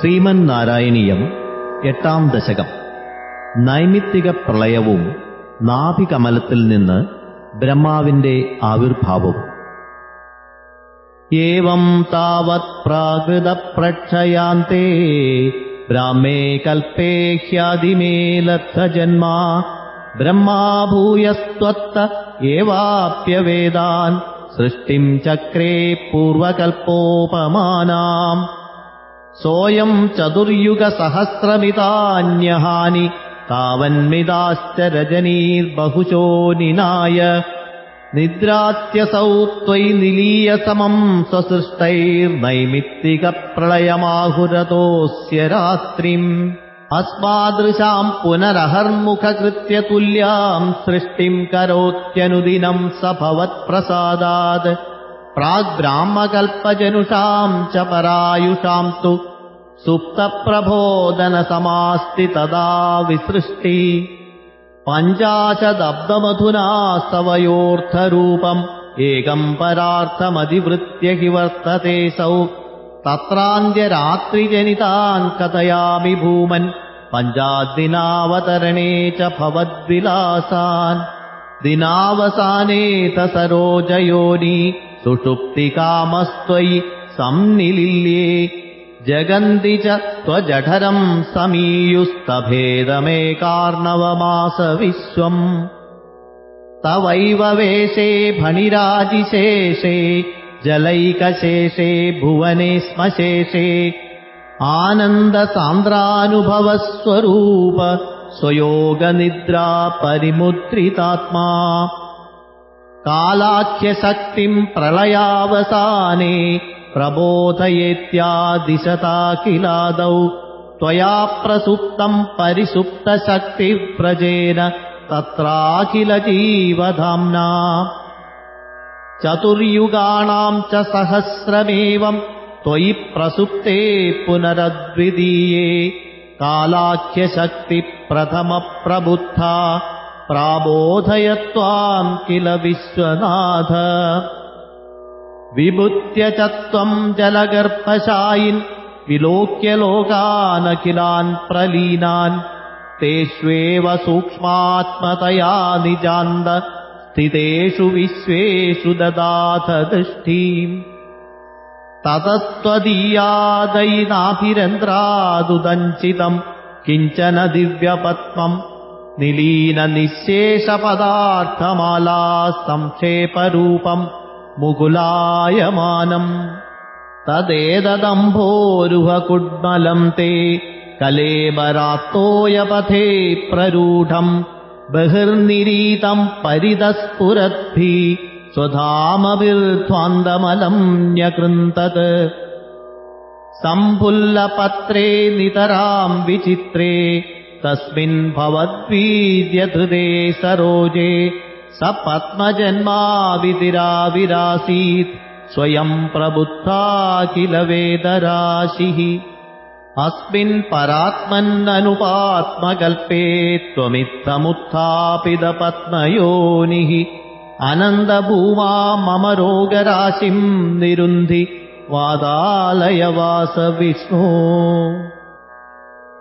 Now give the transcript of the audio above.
ശ്രീമന്നാരായണീയം എട്ടാം ദശകം. നൈമിത്തിക പ്രളയവും നാഭികമലത്തിൽ നിന്ന് ബ്രഹ്മാവിന്റെ ആവിർഭാവവും. ഏവം താവത് പ്രാകൃത പ്രക്ഷയാന്തേ ബ്രാഹ്മേ കൽപ്പേ ഹ്യാതിമേലത്ത ലബ്ധജന്മാ ബ്രഹ്മാഭൂയസ്ത്വത്ത ഏവാപ്യവേദാൻ സൃഷ്ടിം ചക്രേ പൂർവകൽപ്പോപമാനാം. सोऽयम् चतुर्युगसहस्रमितान्यहानि तावन्मिताश्च रजनीर्बहुशो निनाय निद्रात्यसौ त्वयि निलीयसमम् स्वसृष्टैर्नैमित्तिकप्रलयमाहुरतोऽस्य रात्रिम्। अस्मादृशाम् पुनरहर्मुखकृत्य तुल्याम् सृष्टिम् करोत्यनुदिनम् स भवत्प्रसादात् प्राग्ब्राह्मकल्पजनुषाम् च परायुषाम् तु सुप्तप्रबोधनसमास्ति तदा विसृष्टि। पञ्चाशदब्दमधुना स्तवयोऽर्थरूपम् एकम् परार्थमधिवृत्य हि वर्ततेऽसौ तत्रान्त्यरात्रिजनितान् कथयामि भूमन्। पञ्चाद्दिनावतरणे च भवद्विलासान्। दिनावसानेत सरोजयोनि सुषुप्तिकामस्त्वयि संनिलिल्ये जगन्ति च त्वजठरम् समीयुस्तभेदमेकार्णवमास विश्वम्। तवैव वेशे फणिराजिशेषे जलैकशेषे भुवने स्मशेषे आनन्दसान्द्रानुभवस्वरूप स्वयोगनिद्रा परिमुद्रितात्मा कालाख्यशक्तिम् प्रलयावसाने प्रबोधयेत्यादिशता किलादौ त्वया प्रसुप्तम् परिसुप्तशक्तिव्रजेन तत्राखिल जीवधाम्ना चतुर्युगाणाम् च सहस्रमेवम् त्वयि प्रसुप्ते पुनरद्वितीये। कालाख्यशक्तिप्रथमप्रबुद्धा प्राबोधयत्वाम् किल विश्वनाथ। विभुत्य च त्वम् जलगर्भशायिन् विलोक्य लोकानखिलान् प्रलीनान् तेष्वेव सूक्ष्मात्मतया निजान्द स्थितेषु विश्वेषु ददाथ दृष्टिम्। ततस्त्वदीयादैनाभिरन्ध्रादुदञ्चितम् किञ्चन दिव्यपद्मम् निलीननिःशेषपदार्थमाला संक्षेपरूपम् मुकुलायमानम् तदेददम्भोरुहकुड्मलम् ते कलेबरात्तोयपथे प्ररूढम् बहिर्निरीतम् परिदस्फुरद्भिः स्वधामभिर्ध्वान्दमलम् न्यकृन्तत्। सम्फुल्लपत्रे नितराम् विचित्रे तस्मिन् भवद्वीर्यधृते सरोजे स पद्मजन्मावितिराविरासीत् स्वयम् प्रबुद्धा किल वेदराशिः। अस्मिन् परात्मन्ननुपात्मकल्पे त्वमित्थमुत्थापितपद्मयोनिः। अनन्दभूमा मम रोगराशिम् निरुन्धि। वादालय वास विष्णो